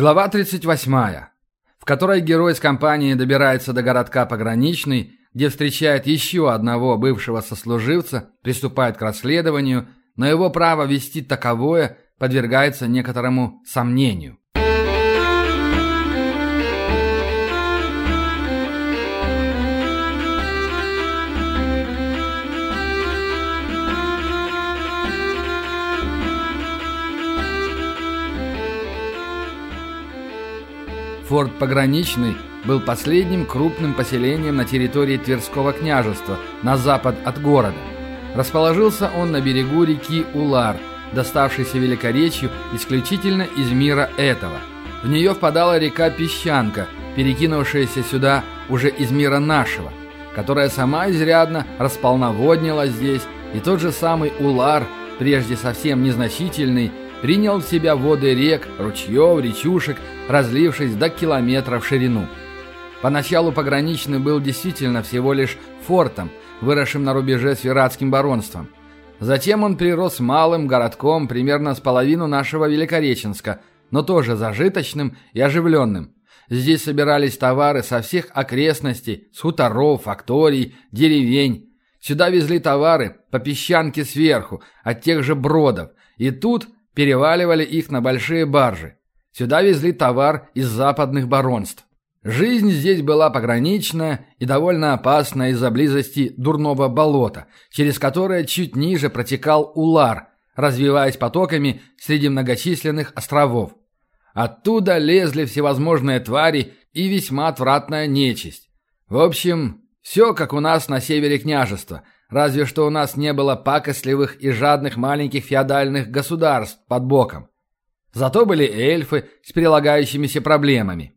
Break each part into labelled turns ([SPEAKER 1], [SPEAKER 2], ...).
[SPEAKER 1] Глава 38, в которой герой с компанией добирается до городка Пограничный, где встречает еще одного бывшего сослуживца, приступает к расследованию, но его право вести таковое подвергается некоторому сомнению. Форт Пограничный был последним крупным поселением на территории Тверского княжества, на запад от города. Расположился он на берегу реки Улар, доставшейся Великоречью исключительно из мира этого. В нее впадала река Песчанка, перекинувшаяся сюда уже из мира нашего, которая сама изрядно располноводнила здесь, и тот же самый Улар, прежде совсем незначительный, принял в себя воды рек, ручьев, речушек, разлившись до километра в ширину. Поначалу пограничный был действительно всего лишь фортом, выросшим на рубеже с Виратским баронством. Затем он прирос малым городком примерно с половину нашего Великореченска, но тоже зажиточным и оживленным. Здесь собирались товары со всех окрестностей, с хуторов, факторий, деревень. Сюда везли товары по песчанке сверху, от тех же бродов. И тут переваливали их на большие баржи. Сюда везли товар из западных баронств. Жизнь здесь была пограничная и довольно опасная из-за близости дурного болота, через которое чуть ниже протекал Улар, развиваясь потоками среди многочисленных островов. Оттуда лезли всевозможные твари и весьма отвратная нечисть. В общем, все как у нас на севере княжества – Разве что у нас не было пакостливых и жадных маленьких феодальных государств под боком. Зато были эльфы с прилагающимися проблемами.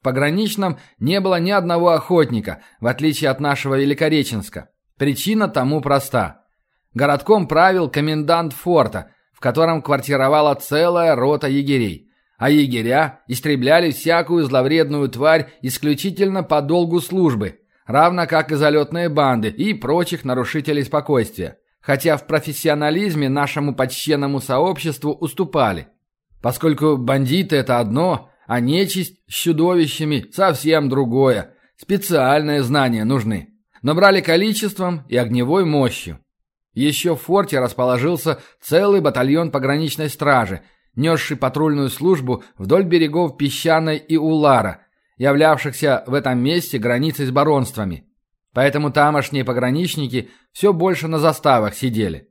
[SPEAKER 1] В пограничном не было ни одного охотника, в отличие от нашего Великореченска. Причина тому проста. Городком правил комендант форта, в котором квартировала целая рота егерей. А егеря истребляли всякую зловредную тварь исключительно по долгу службы, равно как и залетные банды и прочих нарушителей спокойствия, хотя в профессионализме нашему почтенному сообществу уступали, поскольку бандиты – это одно, а нечисть с чудовищами – совсем другое, специальные знания нужны, но брали количеством и огневой мощью. Еще в форте расположился целый батальон пограничной стражи, несший патрульную службу вдоль берегов Песчаной и Улара – являвшихся в этом месте границей с баронствами. Поэтому тамошние пограничники все больше на заставах сидели.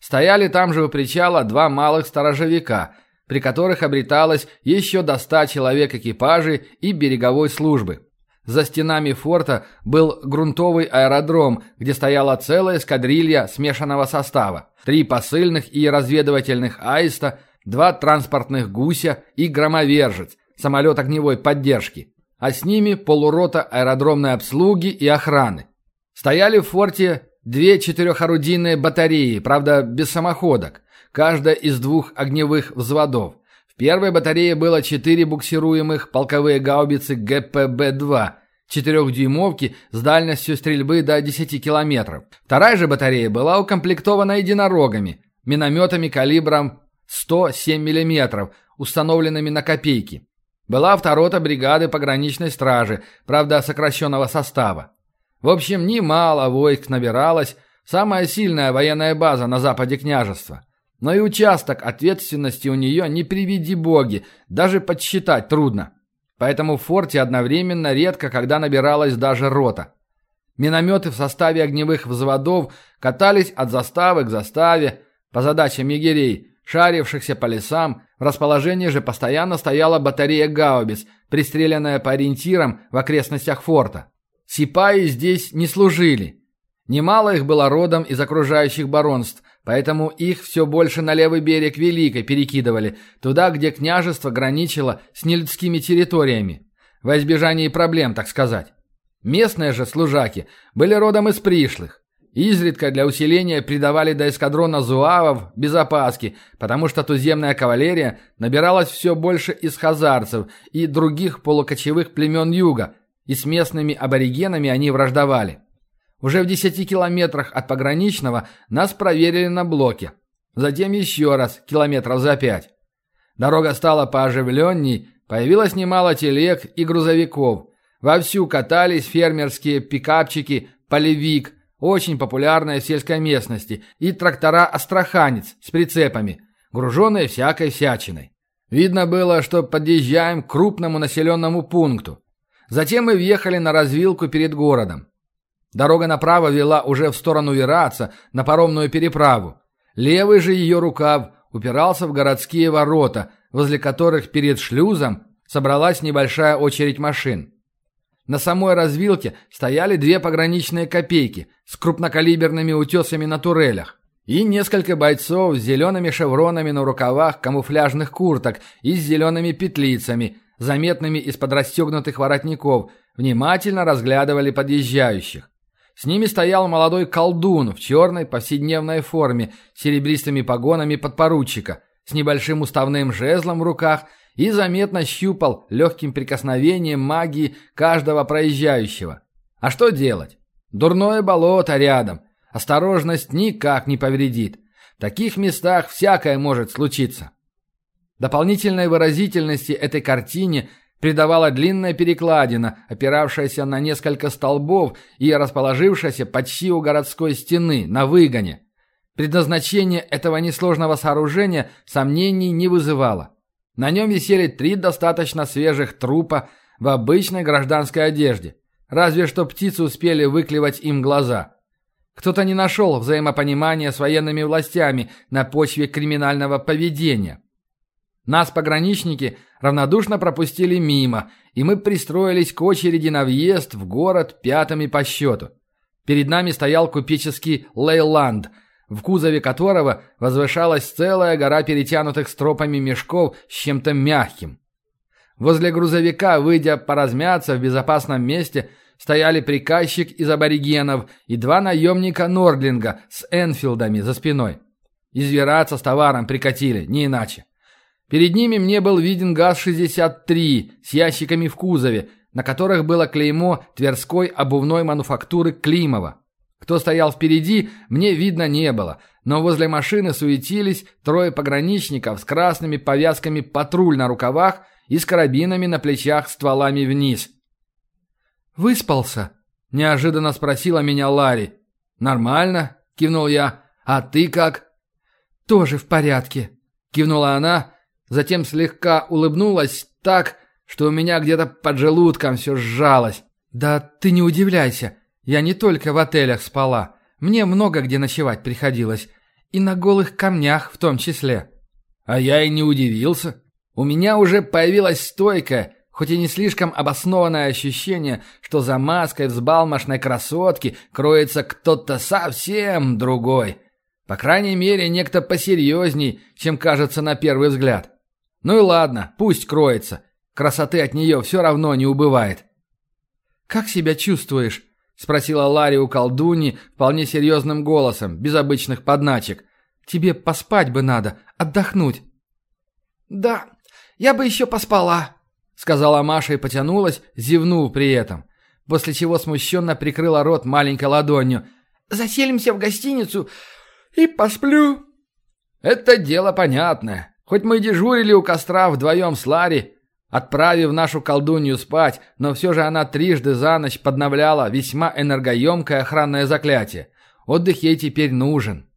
[SPEAKER 1] Стояли там же у причала два малых сторожевика, при которых обреталось еще до ста человек экипажей и береговой службы. За стенами форта был грунтовый аэродром, где стояла целая эскадрилья смешанного состава. Три посыльных и разведывательных аиста, два транспортных гуся и громовержец, самолет огневой поддержки а с ними полурота аэродромной обслуги и охраны. Стояли в форте две четырехорудийные батареи, правда, без самоходок, каждая из двух огневых взводов. В первой батарее было четыре буксируемых полковые гаубицы ГПБ-2, четырехдюймовки с дальностью стрельбы до 10 километров. Вторая же батарея была укомплектована единорогами, минометами калибром 107 мм, установленными на копейки. Была второта бригады пограничной стражи, правда, сокращенного состава. В общем, немало войск набиралось, самая сильная военная база на западе княжества. Но и участок ответственности у нее не приведи боги, даже подсчитать трудно. Поэтому в форте одновременно редко когда набиралась даже рота. Минометы в составе огневых взводов катались от заставы к заставе по задачам егерей, шарившихся по лесам, в расположении же постоянно стояла батарея гаубиц, пристреленная по ориентирам в окрестностях форта. Сипаи здесь не служили. Немало их было родом из окружающих баронств, поэтому их все больше на левый берег Великой перекидывали, туда, где княжество граничило с нелюдскими территориями. Во избежание проблем, так сказать. Местные же служаки были родом из пришлых. Изредка для усиления придавали до эскадрона зуавов без опаски, потому что туземная кавалерия набиралась все больше из хазарцев и других полукочевых племен юга, и с местными аборигенами они враждовали. Уже в десяти километрах от пограничного нас проверили на блоке. Затем еще раз, километров за пять. Дорога стала пооживленней, Появилось немало телег и грузовиков. Вовсю катались фермерские пикапчики «Полевик», очень популярные в сельской местности, и трактора «Астраханец» с прицепами, груженные всякой всячиной. Видно было, что подъезжаем к крупному населенному пункту. Затем мы въехали на развилку перед городом. Дорога направо вела уже в сторону Вераца, на паромную переправу. Левый же ее рукав упирался в городские ворота, возле которых перед шлюзом собралась небольшая очередь машин. На самой развилке стояли две пограничные копейки с крупнокалиберными утесами на турелях и несколько бойцов с зелеными шевронами на рукавах камуфляжных курток и с зелеными петлицами, заметными из-под расстегнутых воротников, внимательно разглядывали подъезжающих. С ними стоял молодой колдун в черной повседневной форме с серебристыми погонами подпоручика, с небольшим уставным жезлом в руках и заметно щупал легким прикосновением магии каждого проезжающего. А что делать? Дурное болото рядом. Осторожность никак не повредит. В таких местах всякое может случиться. Дополнительной выразительности этой картине придавала длинная перекладина, опиравшаяся на несколько столбов и расположившаяся почти у городской стены, на выгоне. Предназначение этого несложного сооружения сомнений не вызывало. На нем висели три достаточно свежих трупа в обычной гражданской одежде. Разве что птицы успели выклевать им глаза. Кто-то не нашел взаимопонимания с военными властями на почве криминального поведения. Нас, пограничники, равнодушно пропустили мимо, и мы пристроились к очереди на въезд в город пятыми по счету. Перед нами стоял купеческий Лейланд – в кузове которого возвышалась целая гора перетянутых стропами мешков с чем-то мягким. Возле грузовика, выйдя поразмяться в безопасном месте, стояли приказчик из аборигенов и два наемника Нордлинга с Энфилдами за спиной. Извираться с товаром прикатили, не иначе. Перед ними мне был виден ГАЗ-63 с ящиками в кузове, на которых было клеймо Тверской обувной мануфактуры Климова. Кто стоял впереди, мне видно не было, но возле машины суетились трое пограничников с красными повязками патруль на рукавах и с карабинами на плечах стволами вниз. «Выспался?» – неожиданно спросила меня Ларри. «Нормально», – кивнул я. «А ты как?» «Тоже в порядке», – кивнула она, затем слегка улыбнулась так, что у меня где-то под желудком все сжалось. «Да ты не удивляйся, я не только в отелях спала. Мне много где ночевать приходилось. И на голых камнях в том числе. А я и не удивился. У меня уже появилась стойкая, хоть и не слишком обоснованное ощущение, что за маской взбалмошной красотки кроется кто-то совсем другой. По крайней мере, некто посерьезней, чем кажется на первый взгляд. Ну и ладно, пусть кроется. Красоты от нее все равно не убывает. «Как себя чувствуешь?» — спросила Ларри у колдуни вполне серьезным голосом, без обычных подначек. «Тебе поспать бы надо, отдохнуть».
[SPEAKER 2] «Да, я бы еще поспала», — сказала Маша и потянулась, зевнув при этом, после чего смущенно прикрыла рот маленькой ладонью. «Заселимся в гостиницу и посплю». «Это дело понятное. Хоть мы дежурили у костра вдвоем с Ларри, Отправив нашу колдунью спать, но все же она трижды за ночь подновляла весьма энергоемкое охранное заклятие. Отдых ей теперь нужен.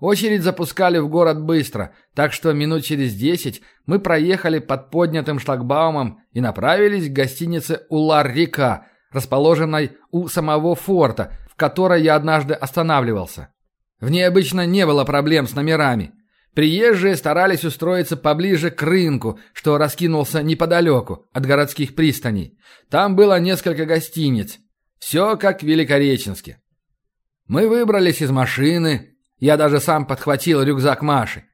[SPEAKER 2] Очередь запускали в город быстро, так что минут через десять мы проехали под поднятым шлагбаумом и направились к гостинице «Улар-река», расположенной у самого форта, в которой я однажды останавливался. В ней обычно не было проблем с номерами. Приезжие старались устроиться поближе к рынку, что раскинулся неподалеку от городских пристаней. Там было несколько гостиниц. Все как в Великореченске. Мы выбрались из машины. Я даже сам подхватил рюкзак Маши.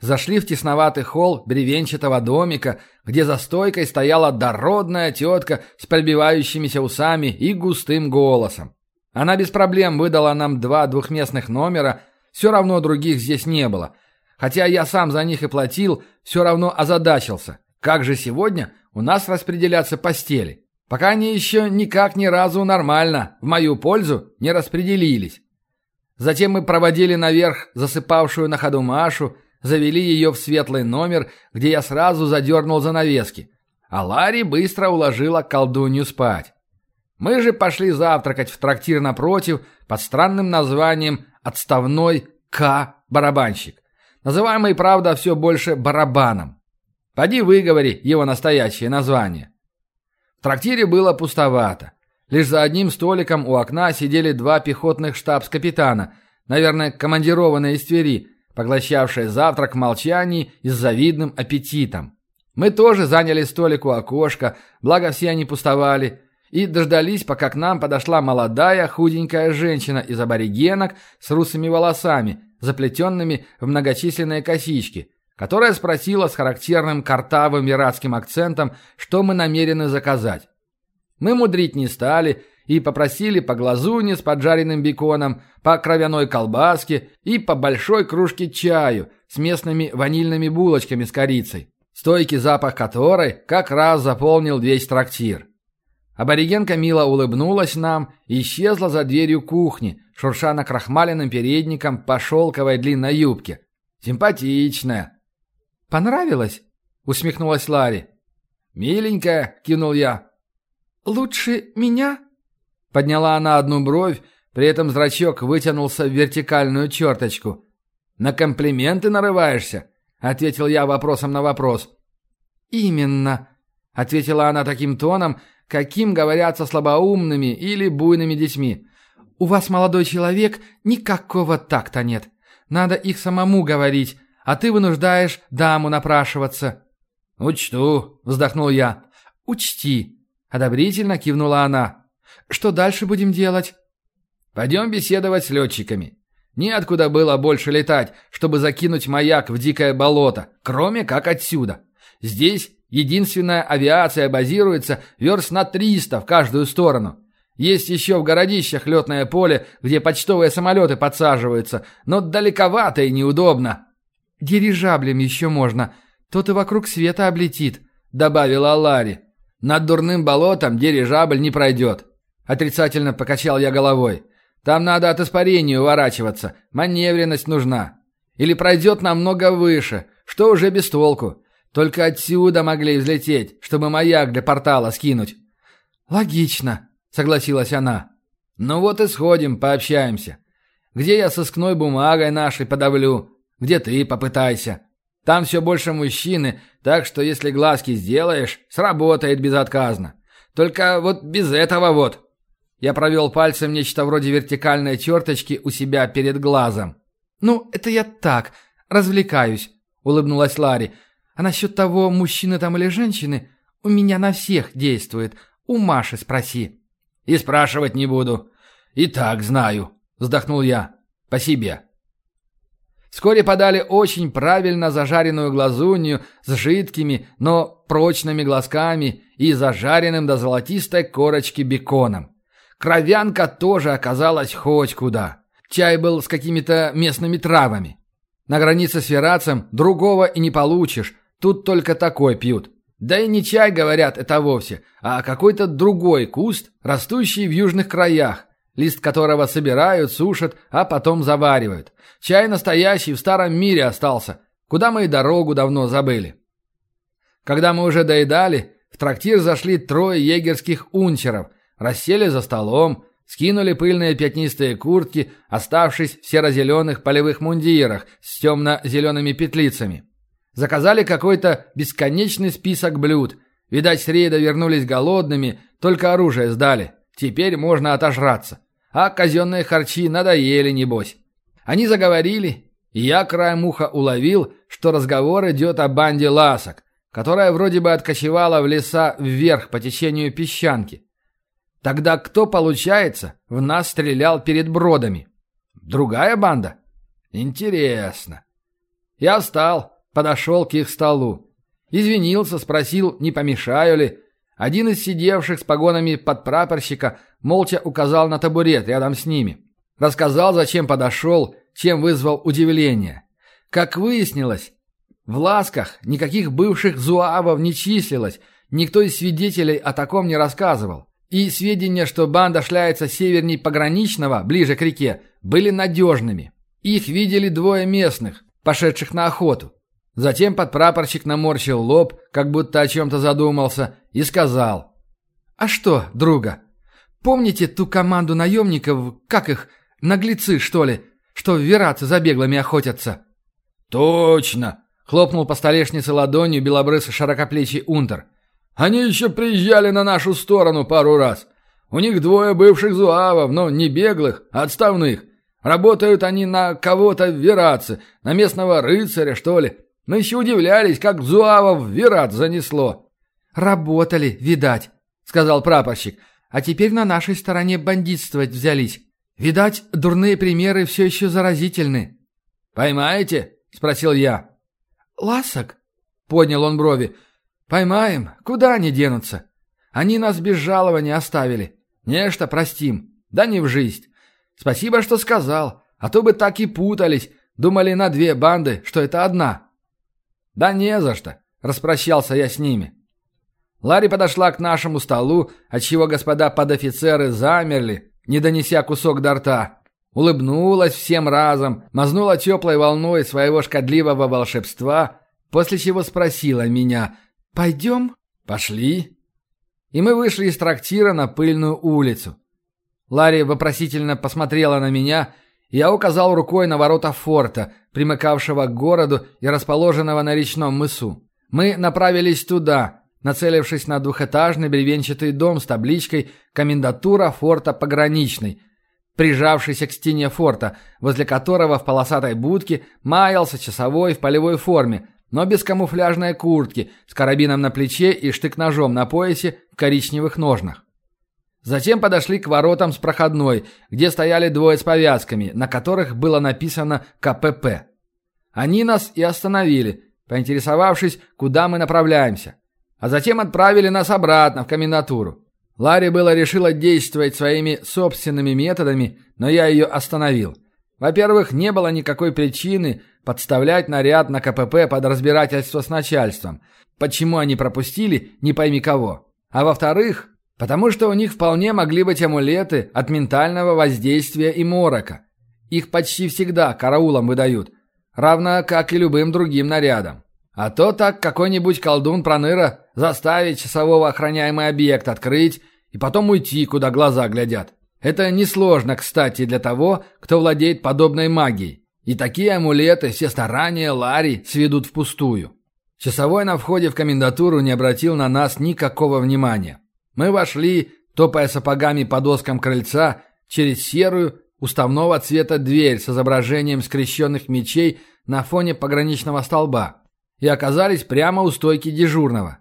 [SPEAKER 2] Зашли в тесноватый холл бревенчатого домика, где за стойкой стояла дородная тетка с пробивающимися усами и густым голосом. Она без проблем выдала нам два двухместных номера, все равно других здесь не было – Хотя я сам за них и платил, все равно озадачился. Как же сегодня у нас распределяться постели? Пока они еще никак ни разу нормально, в мою пользу, не распределились. Затем мы проводили наверх засыпавшую на ходу Машу, завели ее в светлый номер, где я сразу задернул занавески.
[SPEAKER 1] а Ларри быстро уложила колдунью спать. Мы же пошли завтракать в трактир напротив под странным названием «Отставной К-барабанщик», называемый, правда, все больше барабаном. Поди выговори его настоящее название. В трактире было пустовато. Лишь за одним столиком у окна сидели два пехотных штабс-капитана, наверное, командированные из Твери, поглощавшие завтрак в молчании и с завидным аппетитом. Мы тоже заняли столик у окошка, благо все они пустовали, и дождались, пока к нам подошла молодая худенькая женщина из аборигенок с русыми волосами, заплетенными в многочисленные косички, которая спросила с характерным картавым иратским акцентом, что мы намерены заказать. Мы мудрить не стали и попросили по глазуне с поджаренным беконом, по кровяной колбаске и по большой кружке чаю с местными ванильными булочками с корицей, стойкий запах которой как раз заполнил весь трактир. Аборигенка мило улыбнулась нам и исчезла за дверью кухни, шурша накрахмаленным передником по шелковой длинной юбке. Симпатичная. «Понравилось?» — усмехнулась Ларри. «Миленькая», — кивнул я.
[SPEAKER 2] «Лучше меня?»
[SPEAKER 1] Подняла она одну бровь, при этом зрачок вытянулся в вертикальную черточку. «На комплименты нарываешься?» — ответил я вопросом на вопрос.
[SPEAKER 2] «Именно», — ответила она таким тоном, каким говорят со слабоумными или буйными детьми. «У вас, молодой человек, никакого такта нет. Надо их самому говорить, а ты вынуждаешь даму напрашиваться».
[SPEAKER 1] «Учту», — вздохнул я.
[SPEAKER 2] «Учти», Одобрительно кивнула она. «Что дальше будем делать?»
[SPEAKER 1] «Пойдем беседовать с летчиками. Неоткуда было больше летать, чтобы закинуть маяк в дикое болото, кроме как отсюда. Здесь единственная авиация базируется верст на 300 в каждую сторону. Есть еще в городищах летное поле, где почтовые самолеты подсаживаются, но далековато и неудобно».
[SPEAKER 2] «Дирижаблем еще можно. Тот и вокруг света облетит», —
[SPEAKER 1] добавила Ларри. Над дурным болотом дирижабль не пройдет. Отрицательно покачал я головой. Там надо от испарения уворачиваться. Маневренность нужна. Или пройдет намного выше, что уже без толку. Только отсюда могли взлететь, чтобы маяк для портала скинуть.
[SPEAKER 2] Логично, согласилась она.
[SPEAKER 1] Ну вот и сходим, пообщаемся. Где я сыскной бумагой нашей подавлю, где ты попытайся. Там все больше мужчины, так что если глазки сделаешь, сработает безотказно. Только вот без этого вот. Я провел пальцем нечто вроде вертикальной черточки у себя перед глазом.
[SPEAKER 2] «Ну, это я так, развлекаюсь», — улыбнулась Ларри. «А насчет того, мужчины там или женщины, у меня на всех действует. У Маши спроси».
[SPEAKER 1] «И спрашивать не буду. И так знаю», — вздохнул я. «По себе». Вскоре подали очень правильно зажаренную глазунью с жидкими, но прочными глазками и зажаренным до золотистой корочки беконом. Кровянка тоже оказалась хоть куда. Чай был с какими-то местными травами. На границе с Верацем другого и не получишь, тут только такой пьют. Да и не чай, говорят, это вовсе, а какой-то другой куст, растущий в южных краях, лист которого собирают, сушат, а потом заваривают. Чай настоящий в старом мире остался, куда мы и дорогу давно забыли. Когда мы уже доедали, в трактир зашли трое егерских унчеров, рассели за столом, скинули пыльные пятнистые куртки, оставшись в серо-зеленых полевых мундирах с темно-зелеными петлицами. Заказали какой-то бесконечный список блюд. Видать, с рейда вернулись голодными, только оружие сдали. Теперь можно отожраться. А казенные харчи надоели, небось. Они заговорили, и я краем уха уловил, что разговор идет о банде ласок, которая вроде бы откочевала в леса вверх по течению песчанки. Тогда кто, получается, в нас стрелял перед бродами? Другая банда? Интересно. Я встал, подошел к их столу. Извинился, спросил, не помешаю ли. Один из сидевших с погонами подпрапорщика молча указал на табурет рядом с ними. Рассказал, зачем подошел, чем вызвал удивление. Как выяснилось, в ласках никаких бывших зуавов не числилось, никто из свидетелей о таком не рассказывал. И сведения, что банда шляется северней пограничного, ближе к реке, были надежными. Их видели двое местных, пошедших на охоту. Затем подпрапорщик наморщил лоб, как будто о чем-то задумался, и сказал.
[SPEAKER 2] «А что, друга, помните ту команду наемников, как их, наглецы, что ли, что в Вераце за беглыми охотятся?»
[SPEAKER 1] «Точно!» — хлопнул по столешнице ладонью белобрысый широкоплечий унтер. «Они еще приезжали на нашу сторону пару раз. У них двое бывших зуавов, но не беглых, а отставных. Работают они на кого-то в Вераце, на местного рыцаря, что ли. Мы еще удивлялись, как Зуава в Вират занесло».
[SPEAKER 2] «Работали, видать», — сказал прапорщик. «А теперь на нашей стороне бандитствовать взялись. Видать, дурные примеры все еще заразительны».
[SPEAKER 1] «Поймаете?» — спросил я.
[SPEAKER 2] «Ласок?»
[SPEAKER 1] — поднял он брови. «Поймаем. Куда они денутся? Они нас без жалования оставили. Нечто простим. Да не в жизнь. Спасибо, что сказал. А то бы так и путались. Думали на две банды, что это одна». «Да не за что», — распрощался я с ними. Ларри подошла к нашему столу, отчего господа подофицеры замерли, не донеся кусок до рта. Улыбнулась всем разом, мазнула теплой волной своего шкодливого волшебства, после чего спросила меня «Пойдем?» «Пошли». И мы вышли из трактира на пыльную улицу. Ларри вопросительно посмотрела на меня я указал рукой на ворота форта, примыкавшего к городу и расположенного на речном мысу. Мы направились туда, нацелившись на двухэтажный бревенчатый дом с табличкой «Комендатура форта пограничный», прижавшийся к стене форта, возле которого в полосатой будке маялся часовой в полевой форме, но без камуфляжной куртки, с карабином на плече и штык-ножом на поясе в коричневых ножнах. Затем подошли к воротам с проходной, где стояли двое с повязками, на которых было написано КПП. Они нас и остановили, поинтересовавшись, куда мы направляемся. А затем отправили нас обратно в комендатуру. Ларри было решила действовать своими собственными методами, но я ее остановил. Во-первых, не было никакой причины подставлять наряд на КПП под разбирательство с начальством. Почему они пропустили, не пойми кого. А во-вторых, Потому что у них вполне могли быть амулеты от ментального воздействия и морока. Их почти всегда караулам выдают, равно как и любым другим нарядам. А то так какой-нибудь колдун-проныра заставит часового охраняемый объект открыть и потом уйти, куда глаза глядят. Это несложно, кстати, для того, кто владеет подобной магией. И такие амулеты все старания Ларри сведут впустую. Часовой на входе в комендатуру не обратил на нас никакого внимания. Мы вошли, топая сапогами по доскам крыльца, через серую, уставного цвета дверь с изображением скрещенных мечей на фоне пограничного столба и оказались прямо у стойки дежурного.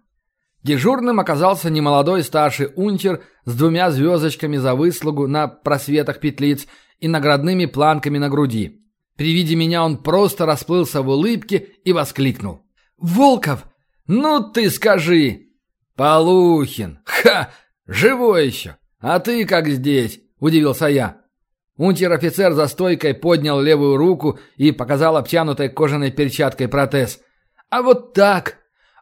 [SPEAKER 1] Дежурным оказался немолодой старший унтер с двумя звездочками за выслугу на просветах петлиц и наградными планками на груди. При виде меня он просто расплылся в улыбке и воскликнул. «Волков! Ну ты скажи!» «Полухин! Ха! Живой еще! А ты как здесь?» – удивился я. Унтер-офицер за стойкой поднял левую руку и показал обтянутой кожаной перчаткой протез. «А вот так!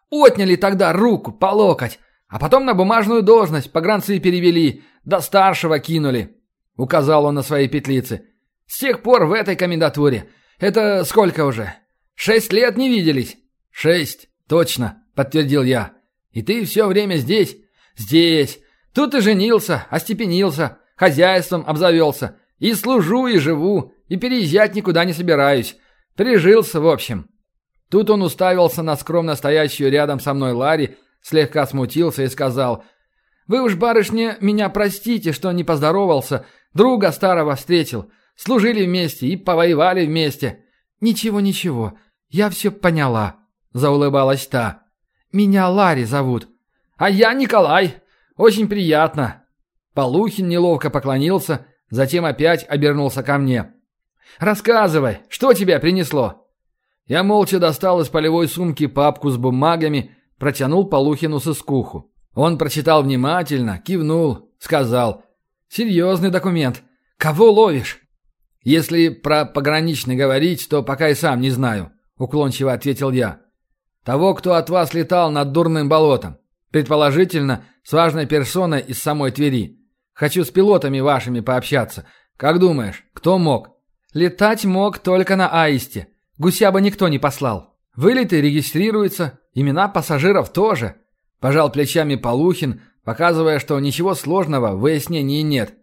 [SPEAKER 1] Отняли тогда руку по локоть, а потом на бумажную должность погранцы перевели, до старшего кинули», – указал он на свои петлицы. «С тех пор в этой комендатуре. Это сколько уже? Шесть лет не виделись?» «Шесть, точно», – подтвердил я. И ты все время здесь? Здесь. Тут и женился, остепенился, хозяйством обзавелся. И служу, и живу, и переезжать никуда не собираюсь. Прижился, в общем. Тут он уставился на скромно стоящую рядом со мной Ларри, слегка смутился и сказал, «Вы уж, барышня, меня простите, что не поздоровался. Друга старого встретил. Служили вместе и повоевали вместе». «Ничего, ничего, я все поняла», — заулыбалась та. «Меня Ларри зовут». «А я Николай. Очень приятно». Полухин неловко поклонился, затем опять обернулся ко мне. «Рассказывай, что тебя принесло?» Я молча достал из полевой сумки папку с бумагами, протянул Полухину сыскуху. Он прочитал внимательно, кивнул, сказал. «Серьезный документ. Кого ловишь?» «Если про пограничный говорить, то пока и сам не знаю», — уклончиво ответил я. Того, кто от вас летал над дурным болотом. Предположительно, с важной персоной из самой Твери. Хочу с пилотами вашими пообщаться. Как думаешь, кто мог? Летать мог только на Аисте. Гуся бы никто не послал. Вылеты регистрируются, имена пассажиров тоже. Пожал плечами Полухин, показывая, что ничего сложного в выяснении нет.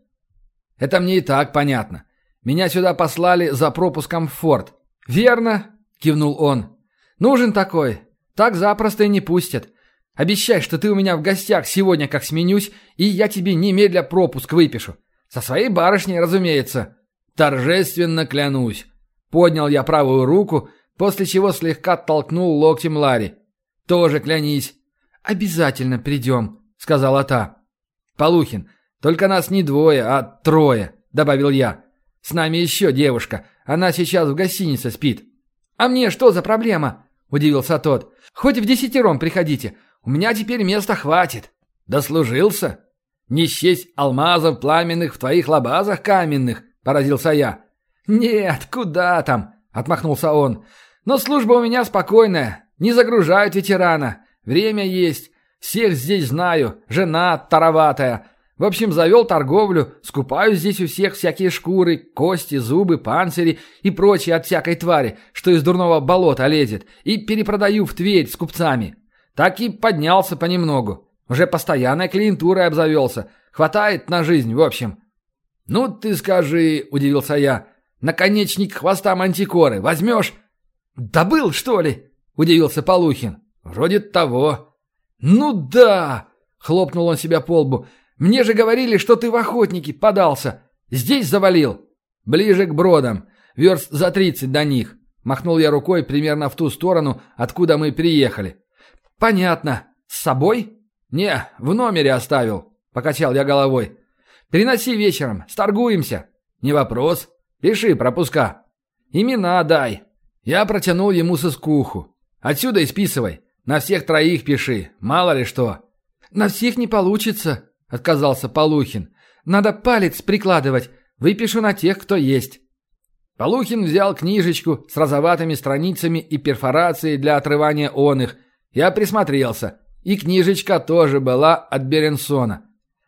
[SPEAKER 1] Это мне и так понятно. Меня сюда послали за пропуском в форт. Верно, кивнул он. Нужен такой. Так запросто и не пустят. Обещай, что ты у меня в гостях сегодня как сменюсь, и я тебе немедля пропуск выпишу. Со своей барышней, разумеется. Торжественно клянусь. Поднял я правую руку, после чего слегка толкнул локтем Ларри. Тоже клянись. Обязательно придем, сказала та. Полухин, только нас не двое, а трое, добавил я. С нами еще девушка. Она сейчас в гостинице спит. А мне что за проблема? Удивился тот. Хоть в десятером приходите. У меня теперь места хватит. Дослужился? Не счесть алмазов пламенных в твоих лабазах каменных, поразился я. Нет, куда там, отмахнулся он. Но служба у меня спокойная. Не загружают ветерана. Время есть. Всех здесь знаю. Жена тароватая. В общем, завел торговлю, скупаю здесь у всех всякие шкуры, кости, зубы, панцири и прочее от всякой твари, что из дурного болота лезет, и перепродаю в Тверь с купцами. Так и поднялся понемногу. Уже постоянной клиентурой обзавелся. Хватает на жизнь, в общем. «Ну ты скажи», — удивился я, — «наконечник хвоста мантикоры возьмешь?» «Добыл, что ли?» — удивился Полухин. «Вроде того». «Ну да!» — хлопнул он себя по лбу. «Мне же говорили, что ты в охотники подался. Здесь завалил?» «Ближе к бродам. Верст за тридцать до них». Махнул я рукой примерно в ту сторону, откуда мы приехали. «Понятно. С собой?» «Не, в номере оставил», — покачал я головой. «Приноси вечером, сторгуемся». «Не вопрос. Пиши пропуска». «Имена дай». Я протянул ему сыскуху. «Отсюда и списывай. На всех троих пиши, мало ли что». «На всех не получится», — отказался Полухин. «Надо палец прикладывать. Выпишу на тех, кто есть». Полухин взял книжечку с розоватыми страницами и перфорацией для отрывания он их — я присмотрелся. И книжечка тоже была от Беренсона.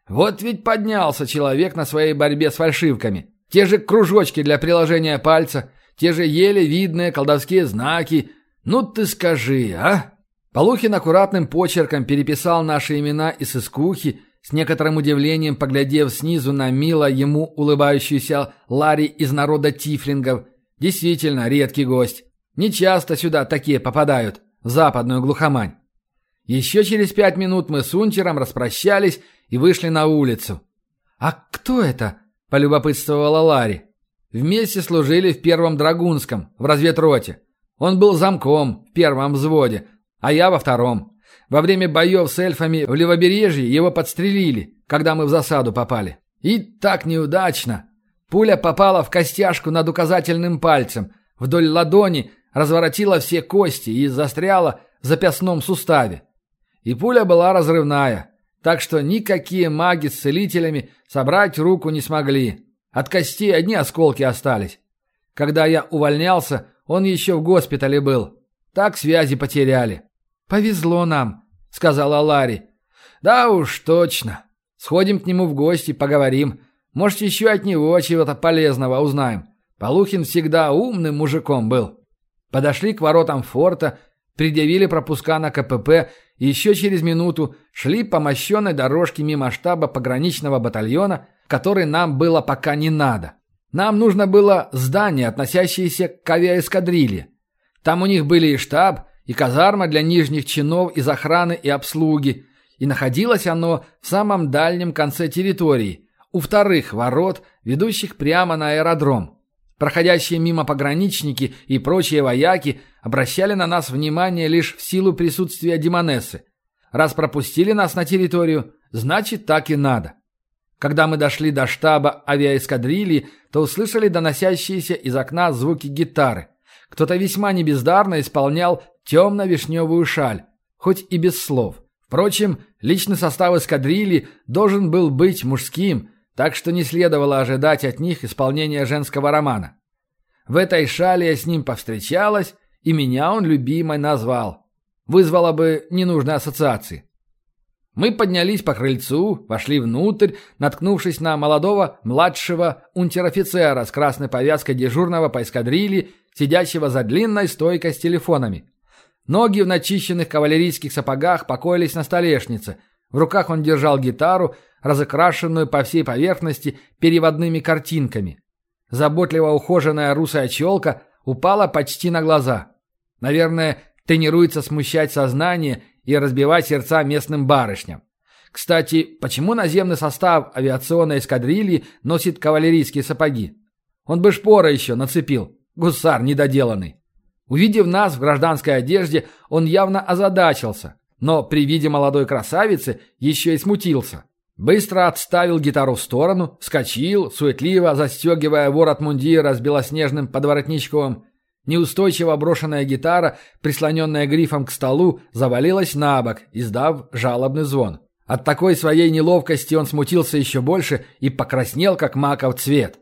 [SPEAKER 1] Вот ведь поднялся человек на своей борьбе с фальшивками. Те же кружочки для приложения пальца, те же еле видные колдовские знаки. Ну ты скажи, а? Полухин аккуратным почерком переписал наши имена из искухи, с некоторым удивлением поглядев снизу на мило ему улыбающуюся Ларри из народа тифлингов. Действительно редкий гость. Не часто сюда такие попадают в западную глухомань. Еще через пять минут мы с Унтером распрощались и вышли на улицу. «А кто это?» – полюбопытствовала Ларри. «Вместе служили в первом Драгунском, в разведроте. Он был замком в первом взводе, а я во втором. Во время боев с эльфами в левобережье его подстрелили, когда мы в засаду попали. И так неудачно. Пуля попала в костяшку над указательным пальцем, вдоль ладони разворотила все кости и застряла в запястном суставе. И пуля была разрывная, так что никакие маги с целителями собрать руку не смогли. От костей одни осколки остались. Когда я увольнялся, он еще в госпитале был. Так связи потеряли. «Повезло нам», — сказала Ларри. «Да уж, точно. Сходим к нему в гости, поговорим. Может, еще от него чего-то полезного узнаем. Полухин всегда умным мужиком был». Подошли к воротам форта, предъявили пропуска на КПП и еще через минуту шли по мощенной дорожке мимо штаба пограничного батальона, который нам было пока не надо. Нам нужно было здание, относящееся к авиаэскадрилье. Там у них были и штаб, и казарма для нижних чинов из охраны и обслуги, и находилось оно в самом дальнем конце территории, у вторых ворот, ведущих прямо на аэродром. Проходящие мимо пограничники и прочие вояки обращали на нас внимание лишь в силу присутствия Демонессы. Раз пропустили нас на территорию, значит так и надо. Когда мы дошли до штаба авиаэскадрильи, то услышали доносящиеся из окна звуки гитары. Кто-то весьма небездарно исполнял темно-вишневую шаль, хоть и без слов. Впрочем, личный состав эскадрильи должен был быть мужским – так что не следовало ожидать от них исполнения женского романа. В этой шале я с ним повстречалась, и меня он любимой назвал. Вызвало бы ненужные ассоциации. Мы поднялись по крыльцу, вошли внутрь, наткнувшись на молодого младшего унтер-офицера с красной повязкой дежурного по эскадрильи, сидящего за длинной стойкой с телефонами. Ноги в начищенных кавалерийских сапогах покоились на столешнице. В руках он держал гитару, разукрашенную по всей поверхности переводными картинками. Заботливо ухоженная русая челка упала почти на глаза. Наверное, тренируется смущать сознание и разбивать сердца местным барышням. Кстати, почему наземный состав авиационной эскадрильи носит кавалерийские сапоги? Он бы шпора еще нацепил. Гусар недоделанный. Увидев нас в гражданской одежде, он явно озадачился, но при виде молодой красавицы еще и смутился. Быстро отставил гитару в сторону, вскочил, суетливо застегивая ворот мундира с белоснежным подворотничком. Неустойчиво брошенная гитара, прислоненная грифом к столу, завалилась на бок, издав жалобный звон. От такой своей неловкости он смутился еще больше и покраснел, как маков цвет.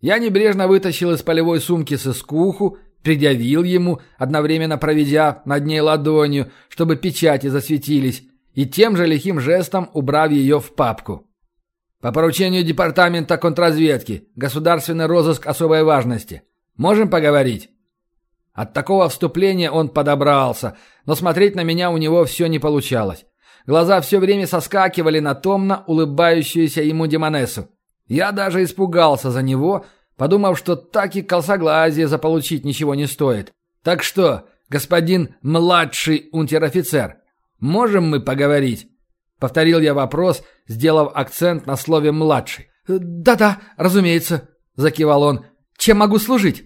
[SPEAKER 1] Я небрежно вытащил из полевой сумки сыскуху, предъявил ему, одновременно проведя над ней ладонью, чтобы печати засветились, и тем же лихим жестом убрав ее в папку. «По поручению Департамента контрразведки, государственный розыск особой важности. Можем поговорить?» От такого вступления он подобрался, но смотреть на меня у него все не получалось. Глаза все время соскакивали на томно улыбающуюся ему Демонессу. Я даже испугался за него, подумав, что так и колсоглазие заполучить ничего не стоит. Так что, господин младший унтер-офицер, можем мы поговорить? Повторил я вопрос, сделав акцент на слове «младший». «Да-да, разумеется», – закивал он. «Чем могу служить?»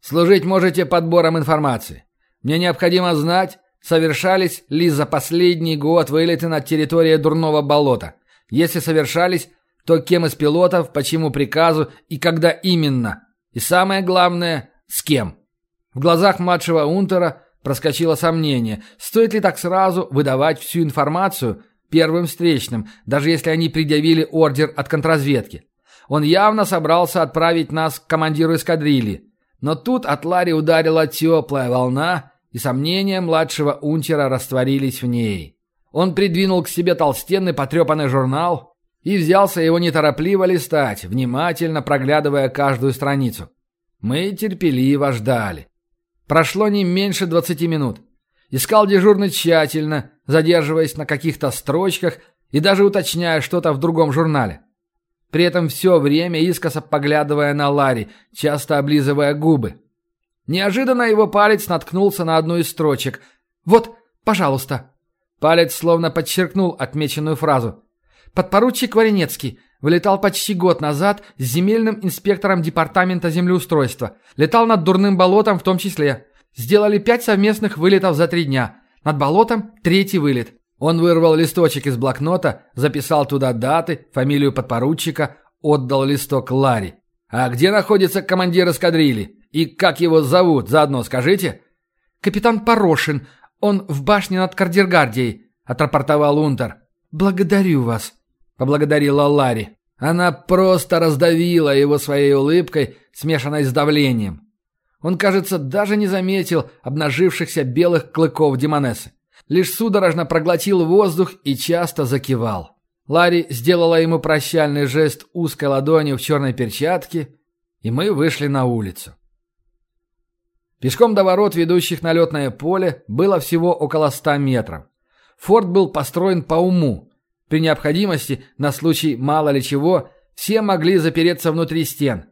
[SPEAKER 1] «Служить можете подбором информации. Мне необходимо знать, Совершались ли за последний год вылеты над территорией Дурного болота? Если совершались, то кем из пилотов, по чьему приказу и когда именно? И самое главное, с кем? В глазах младшего Унтера проскочило сомнение, стоит ли так сразу выдавать всю информацию первым встречным, даже если они предъявили ордер от контрразведки. Он явно собрался отправить нас к командиру эскадрильи. Но тут от Ларри ударила теплая волна, и сомнения младшего унтера растворились в ней. Он придвинул к себе толстенный потрепанный журнал и взялся его неторопливо листать, внимательно проглядывая каждую страницу. Мы терпеливо ждали. Прошло не меньше двадцати минут. Искал дежурный тщательно, задерживаясь на каких-то строчках и даже уточняя что-то в другом журнале. При этом все время искоса поглядывая на Ларри, часто облизывая губы. Неожиданно его палец наткнулся на одну из строчек. «Вот, пожалуйста». Палец словно подчеркнул отмеченную фразу. Подпоручик Варенецкий вылетал почти год назад с земельным инспектором департамента землеустройства. Летал над Дурным болотом в том числе. Сделали пять совместных вылетов за три дня. Над болотом третий вылет. Он вырвал листочек из блокнота, записал туда даты, фамилию подпоручика, отдал листок Ларе. «А где находится командир эскадрильи?» И как его зовут, заодно скажите?» «Капитан Порошин. Он в башне над Кардергардией», — отрапортовал Унтер. «Благодарю вас», — поблагодарила Ларри. Она просто раздавила его своей улыбкой, смешанной с давлением. Он, кажется, даже не заметил обнажившихся белых клыков Демонессы. Лишь судорожно проглотил воздух и часто закивал. Ларри сделала ему прощальный жест узкой ладонью в черной перчатке, и мы вышли на улицу. Пешком до ворот, ведущих на летное поле, было всего около ста метров. Форт был построен по уму. При необходимости, на случай мало ли чего, все могли запереться внутри стен.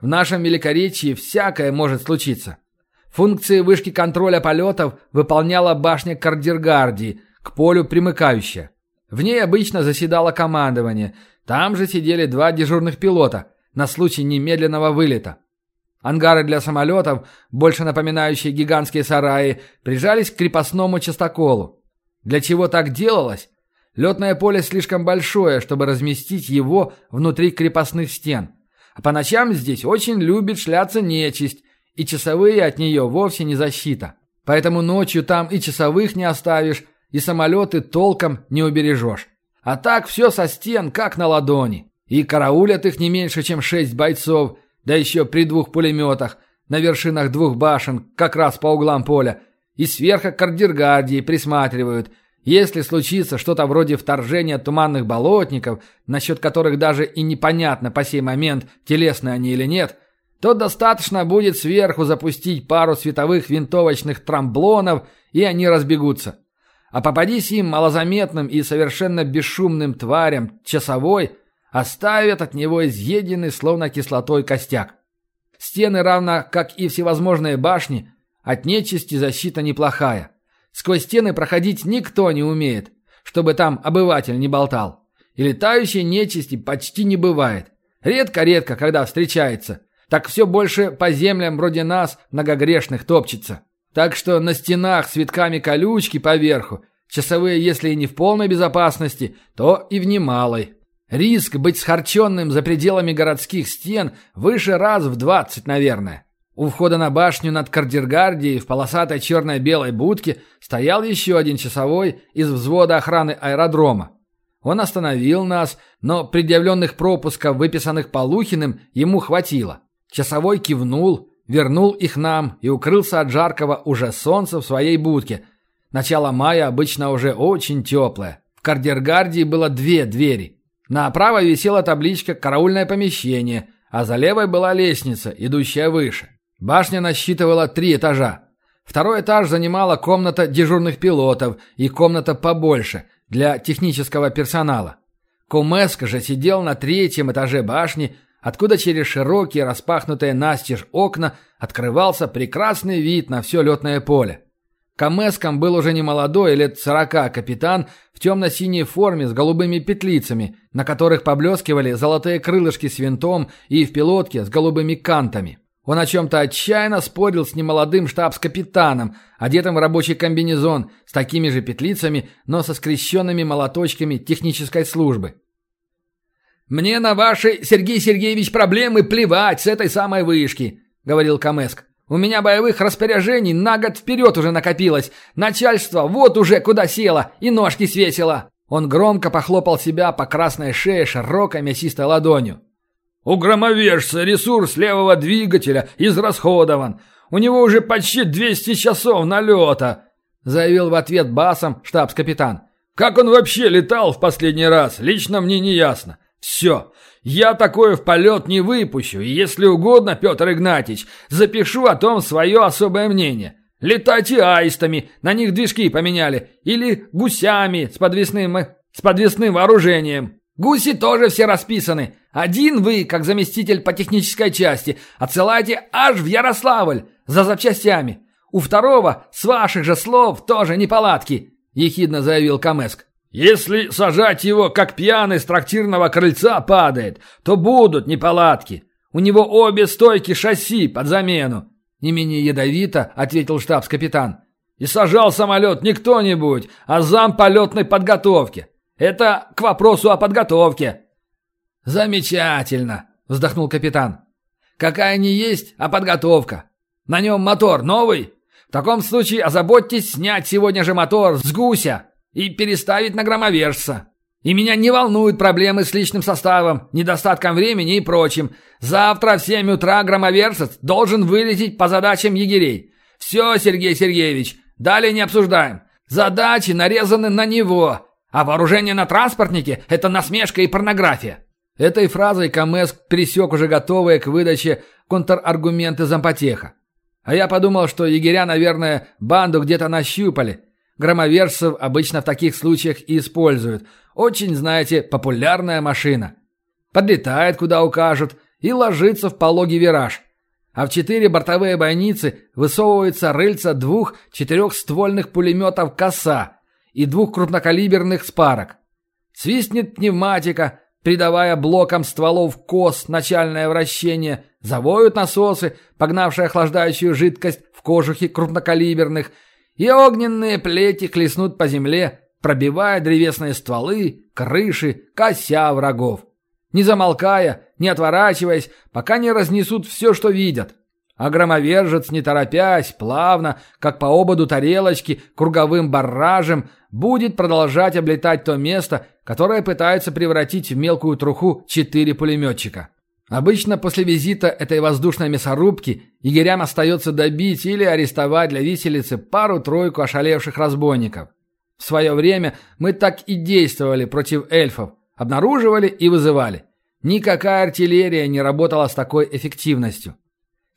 [SPEAKER 1] В нашем великоречии всякое может случиться. Функции вышки контроля полетов выполняла башня Кардергардии, к полю примыкающая. В ней обычно заседало командование. Там же сидели два дежурных пилота на случай немедленного вылета. Ангары для самолетов, больше напоминающие гигантские сараи, прижались к крепостному частоколу. Для чего так делалось? Летное поле слишком большое, чтобы разместить его внутри крепостных стен. А по ночам здесь очень любит шляться нечисть, и часовые от нее вовсе не защита. Поэтому ночью там и часовых не оставишь, и самолеты толком не убережешь. А так все со стен, как на ладони. И караулят их не меньше, чем шесть бойцов, да еще при двух пулеметах, на вершинах двух башен, как раз по углам поля, и сверху кардергардии присматривают. Если случится что-то вроде вторжения туманных болотников, насчет которых даже и непонятно по сей момент, телесны они или нет, то достаточно будет сверху запустить пару световых винтовочных трамблонов, и они разбегутся. А попадись им малозаметным и совершенно бесшумным тварям часовой, оставят от него изъеденный словно кислотой костяк. Стены, равно как и всевозможные башни, от нечисти защита неплохая. Сквозь стены проходить никто не умеет, чтобы там обыватель не болтал. И летающей нечисти почти не бывает. Редко-редко, когда встречается. Так все больше по землям вроде нас, многогрешных, топчется. Так что на стенах с витками колючки поверху, часовые, если и не в полной безопасности, то и в немалой. Риск быть схарченным за пределами городских стен выше раз в двадцать, наверное. У входа на башню над Кардергардией в полосатой черно-белой будке стоял еще один часовой из взвода охраны аэродрома. Он остановил нас, но предъявленных пропусков, выписанных Полухиным, ему хватило. Часовой кивнул, вернул их нам и укрылся от жаркого уже солнца в своей будке. Начало мая обычно уже очень теплое. В Кардергардии было две двери. Направо висела табличка «Караульное помещение», а за левой была лестница, идущая выше. Башня насчитывала три этажа. Второй этаж занимала комната дежурных пилотов и комната побольше, для технического персонала. Кумеск же сидел на третьем этаже башни, откуда через широкие распахнутые настежь окна открывался прекрасный вид на все летное поле. Камеском был уже не молодой, лет сорока капитан в темно-синей форме с голубыми петлицами, на которых поблескивали золотые крылышки с винтом и в пилотке с голубыми кантами. Он о чем-то отчаянно спорил с немолодым штабс-капитаном, одетым в рабочий комбинезон, с такими же петлицами, но со скрещенными молоточками технической службы. «Мне на ваши, Сергей Сергеевич, проблемы плевать с этой самой вышки», — говорил Камеск. «У меня боевых распоряжений на год вперед уже накопилось. Начальство вот уже куда село и ножки свесило». Он громко похлопал себя по красной шее широкой мясистой ладонью. У громовержца ресурс левого двигателя израсходован. У него уже почти 200 часов налета», — заявил в ответ басом штабс-капитан. «Как он вообще летал в последний раз, лично мне не ясно. Все, я такое в полет не выпущу, и если угодно, Петр Игнатьич, запишу о том свое особое мнение. Летайте аистами, на них движки поменяли, или гусями с подвесным, с подвесным вооружением». Гуси тоже все расписаны. Один вы, как заместитель по технической части, отсылаете аж в Ярославль за запчастями. У второго, с ваших же слов, тоже неполадки», – ехидно заявил Камеск. «Если сажать его, как пьяный с трактирного крыльца падает, то будут неполадки. У него обе стойки шасси под замену», – не менее ядовито ответил штабс-капитан. «И сажал самолет не кто-нибудь, а зам полетной подготовки. Это к вопросу о подготовке». «Замечательно», — вздохнул капитан. «Какая не есть, а подготовка. На нем мотор новый? В таком случае озаботьтесь снять сегодня же мотор с гуся и переставить на громовержца. И меня не волнуют проблемы с личным составом, недостатком времени и прочим. Завтра в семь утра громовержец должен вылететь по задачам егерей. Все, Сергей Сергеевич, далее не обсуждаем. Задачи нарезаны на него, а вооружение на транспортнике – это насмешка и порнография. Этой фразой Камеск пересек уже готовые к выдаче контраргументы зампотеха. А я подумал, что егеря, наверное, банду где-то нащупали. Громовержцев обычно в таких случаях и используют. Очень, знаете, популярная машина. Подлетает, куда укажут, и ложится в пологий вираж. А в четыре бортовые бойницы высовываются рыльца двух четырехствольных пулеметов «Коса», и двух крупнокалиберных спарок. Свистнет пневматика, придавая блокам стволов кос начальное вращение, завоют насосы, погнавшие охлаждающую жидкость в кожухе крупнокалиберных, и огненные плети хлестнут по земле, пробивая древесные стволы, крыши, кося врагов. Не замолкая, не отворачиваясь, пока не разнесут все, что видят. А громовержец, не торопясь, плавно, как по ободу тарелочки, круговым барражем, будет продолжать облетать то место, которое пытаются превратить в мелкую труху четыре пулеметчика. Обычно после визита этой воздушной мясорубки егерям остается добить или арестовать для виселицы пару-тройку ошалевших разбойников. В свое время мы так и действовали против эльфов, обнаруживали и вызывали. Никакая артиллерия не работала с такой эффективностью.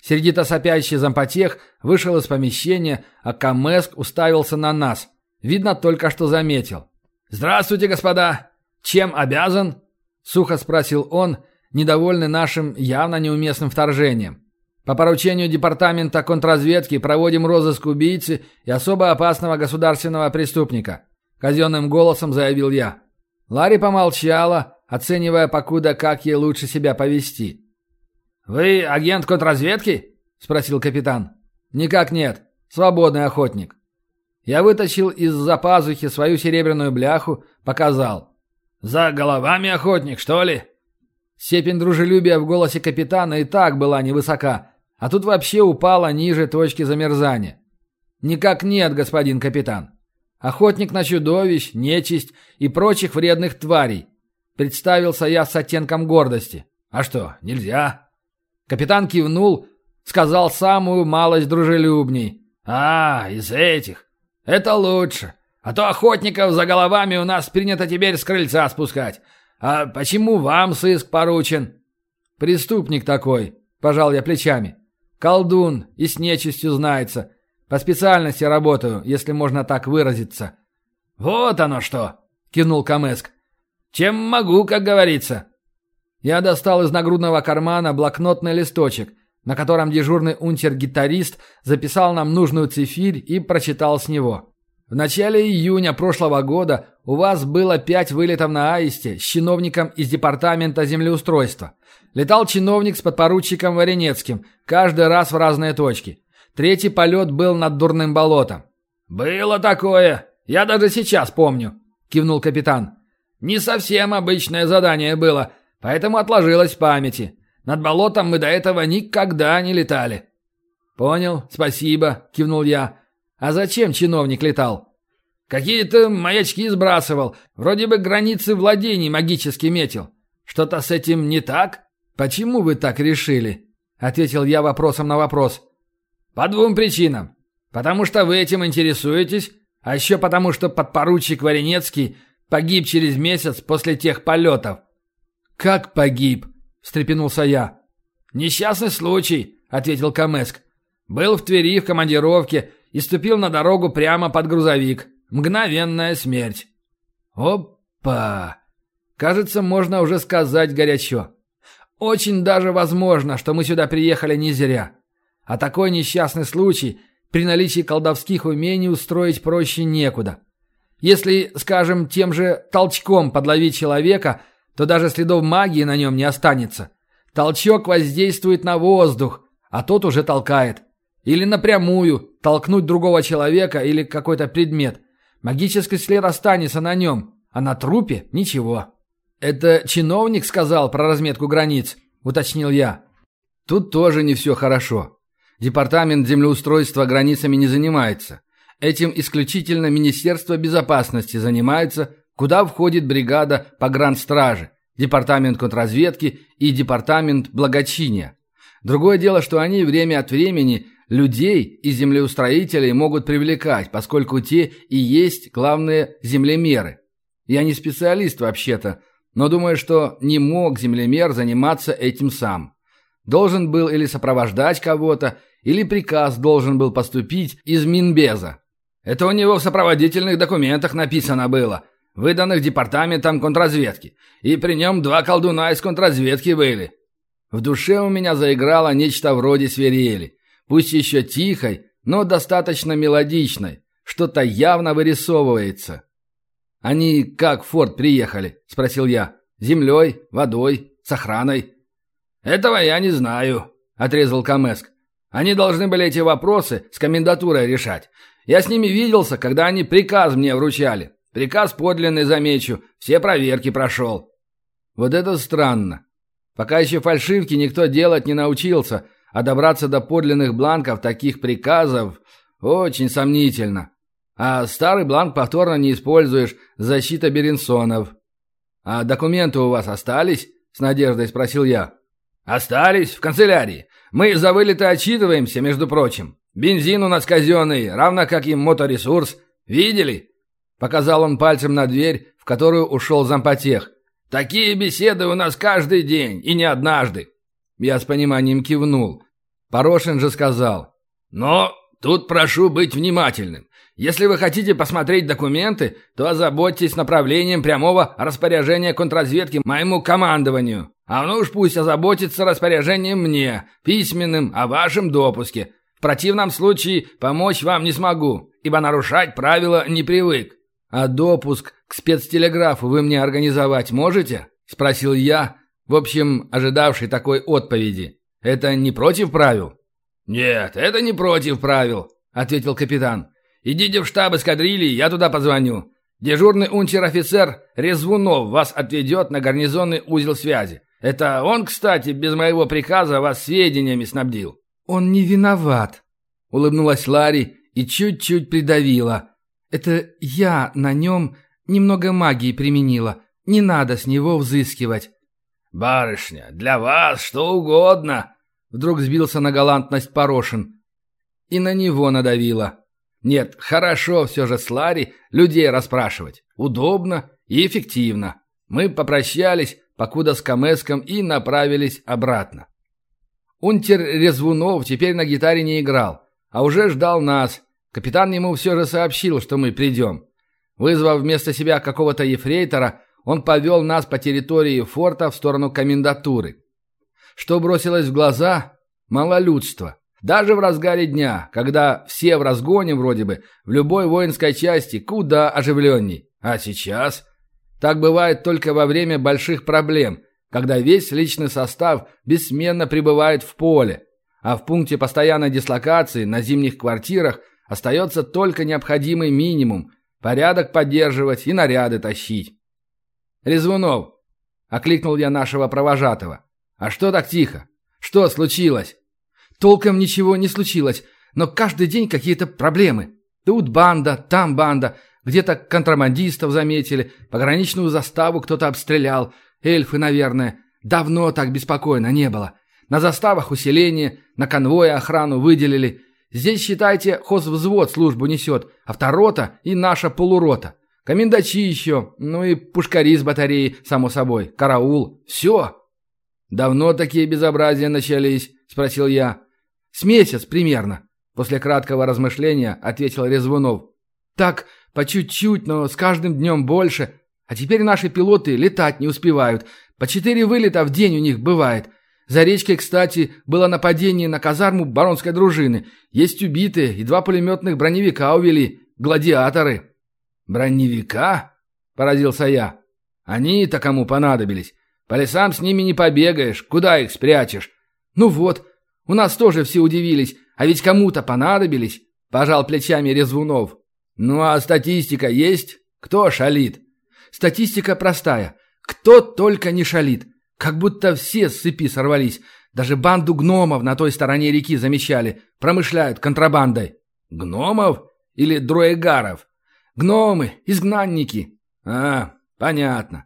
[SPEAKER 1] Сердито сопящий зампотех вышел из помещения, а Камеск уставился на нас. Видно, только что заметил. «Здравствуйте, господа! Чем обязан?» Сухо спросил он, недовольный нашим явно неуместным вторжением. «По поручению Департамента контрразведки проводим розыск убийцы и особо опасного государственного преступника», казенным голосом заявил я. Ларри помолчала, оценивая покуда, как ей лучше себя повести. «Вы агент контрразведки?» – спросил капитан. «Никак нет. Свободный охотник». Я вытащил из-за пазухи свою серебряную бляху, показал. «За головами охотник, что ли?» Степень дружелюбия в голосе капитана и так была невысока, а тут вообще упала ниже точки замерзания. «Никак нет, господин капитан. Охотник на чудовищ, нечисть и прочих вредных тварей». Представился я с оттенком гордости. «А что, нельзя?» Капитан кивнул, сказал самую малость дружелюбней. «А, из этих. Это лучше. А то охотников за головами у нас принято теперь с крыльца спускать. А почему вам сыск поручен?» «Преступник такой», — пожал я плечами. «Колдун и с нечистью знается. По специальности работаю, если можно так выразиться». «Вот оно что!» — кивнул Камеск. «Чем могу, как говорится». Я достал из нагрудного кармана блокнотный листочек, на котором дежурный унтер-гитарист записал нам нужную цифирь и прочитал с него. В начале июня прошлого года у вас было пять вылетов на Аисте с чиновником из департамента землеустройства. Летал чиновник с подпоручиком Варенецким, каждый раз в разные точки. Третий полет был над Дурным болотом. «Было такое. Я даже сейчас помню», – кивнул капитан. «Не совсем обычное задание было – Поэтому отложилось в памяти. Над болотом мы до этого никогда не летали». «Понял, спасибо», — кивнул я. «А зачем чиновник летал?» «Какие-то маячки сбрасывал. Вроде бы границы владений магически метил. Что-то с этим не так?» «Почему вы так решили?» — ответил я вопросом на вопрос. «По двум причинам. Потому что вы этим интересуетесь, а еще потому что подпоручик Варенецкий погиб через месяц после тех полетов. «Как погиб?» – встрепенулся я. «Несчастный случай», – ответил Камеск. «Был в Твери в командировке и ступил на дорогу прямо под грузовик. Мгновенная смерть». «Опа! Кажется, можно уже сказать горячо. Очень даже возможно, что мы сюда приехали не зря. А такой несчастный случай при наличии колдовских умений устроить проще некуда. Если, скажем, тем же толчком подловить человека – то даже следов магии на нем не останется. Толчок воздействует на воздух, а тот уже толкает. Или напрямую толкнуть другого человека или какой-то предмет. Магический след останется на нем, а на трупе ничего. «Это чиновник сказал про разметку границ», — уточнил я. «Тут тоже не все хорошо. Департамент землеустройства границами не занимается. Этим исключительно Министерство безопасности занимается, куда входит бригада погранстражи, департамент контрразведки и департамент благочиния. Другое дело, что они время от времени людей и землеустроителей могут привлекать, поскольку те и есть главные землемеры. Я не специалист вообще-то, но думаю, что не мог землемер заниматься этим сам. Должен был или сопровождать кого-то, или приказ должен был поступить из Минбеза. Это у него в сопроводительных документах написано было – выданных департаментом контрразведки, и при нем два колдуна из контрразведки были. В душе у меня заиграло нечто вроде свирели, пусть еще тихой, но достаточно мелодичной, что-то явно вырисовывается. «Они как в форт приехали?» – спросил я. «Землей, водой, с охраной?» «Этого я не знаю», – отрезал Камеск. «Они должны были эти вопросы с комендатурой решать. Я с ними виделся, когда они приказ мне вручали. Приказ подлинный, замечу. Все проверки прошел. Вот это странно. Пока еще фальшивки никто делать не научился, а добраться до подлинных бланков таких приказов очень сомнительно. А старый бланк повторно не используешь, защита Беренсонов. А документы у вас остались? С надеждой спросил я. Остались в канцелярии. Мы за вылеты отчитываемся, между прочим. Бензин у нас казенный, равно как и моторесурс. Видели? Показал он пальцем на дверь, в которую ушел зампотех. «Такие беседы у нас каждый день, и не однажды». Я с пониманием кивнул. Порошин же сказал. «Но тут прошу быть внимательным. Если вы хотите посмотреть документы, то озаботьтесь направлением прямого распоряжения контрразведки моему командованию. А оно уж пусть озаботится распоряжением мне, письменным, о вашем допуске. В противном случае помочь вам не смогу, ибо нарушать правила не привык. А допуск к спецтелеграфу вы мне организовать можете? Спросил я, в общем, ожидавший такой отповеди. Это не против правил? Нет, это не против правил, ответил капитан. Идите в штаб эскадрильи, я туда позвоню. Дежурный унтер-офицер Резвунов вас отведет на гарнизонный узел связи. Это он, кстати, без моего приказа вас сведениями снабдил».
[SPEAKER 2] «Он не виноват», — улыбнулась Ларри и чуть-чуть придавила. «Это я на нем немного магии применила. Не надо с него взыскивать».
[SPEAKER 1] «Барышня, для вас что угодно!» Вдруг сбился на галантность Порошин. И на него надавила. Нет, хорошо все же с Ларри людей расспрашивать. Удобно и эффективно. Мы попрощались, покуда с Камеском, и направились обратно. Унтер Резвунов теперь на гитаре не играл, а уже ждал нас. Капитан ему все же сообщил, что мы придем. Вызвав вместо себя какого-то ефрейтора, он повел нас по территории форта в сторону комендатуры. Что бросилось в глаза? Малолюдство. Даже в разгаре дня, когда все в разгоне вроде бы, в любой воинской части куда оживленней. А сейчас? Так бывает только во время больших проблем, когда весь личный состав бессменно пребывает в поле, а в пункте постоянной дислокации на зимних квартирах остается только необходимый минимум – порядок поддерживать и наряды тащить. «Резвунов!» – окликнул я нашего провожатого. «А что так тихо? Что случилось?»
[SPEAKER 2] Толком ничего не случилось, но каждый день какие-то проблемы. Тут банда, там банда, где-то контрабандистов заметили, пограничную заставу кто-то обстрелял, эльфы, наверное. Давно так беспокойно не было. На заставах усиление, на конвое охрану выделили. Здесь, считайте, хозвзвод службу несет, авторота и наша полурота. Комендачи еще, ну и пушкари с батареи, само собой, караул. Все.
[SPEAKER 1] «Давно такие безобразия начались?» – спросил я.
[SPEAKER 2] «С месяц примерно», — после краткого размышления ответил Резвунов. «Так, по чуть-чуть, но с каждым днем больше. А теперь наши пилоты летать не успевают. По четыре вылета в день у них бывает. За речкой, кстати, было нападение на казарму баронской дружины. Есть убитые, и два пулеметных броневика увели. Гладиаторы».
[SPEAKER 1] «Броневика?» – поразился я. «Они-то кому понадобились? По лесам с ними не побегаешь. Куда их спрячешь?»
[SPEAKER 2] «Ну вот, у нас тоже все удивились, а ведь кому-то понадобились», – пожал плечами Резвунов.
[SPEAKER 1] «Ну а статистика есть? Кто шалит?»
[SPEAKER 2] «Статистика простая. Кто только не шалит. Как будто все с цепи сорвались. Даже банду гномов на той стороне реки замечали. Промышляют контрабандой».
[SPEAKER 1] «Гномов? Или дроегаров?»
[SPEAKER 2] «Гномы, изгнанники».
[SPEAKER 1] «А, понятно.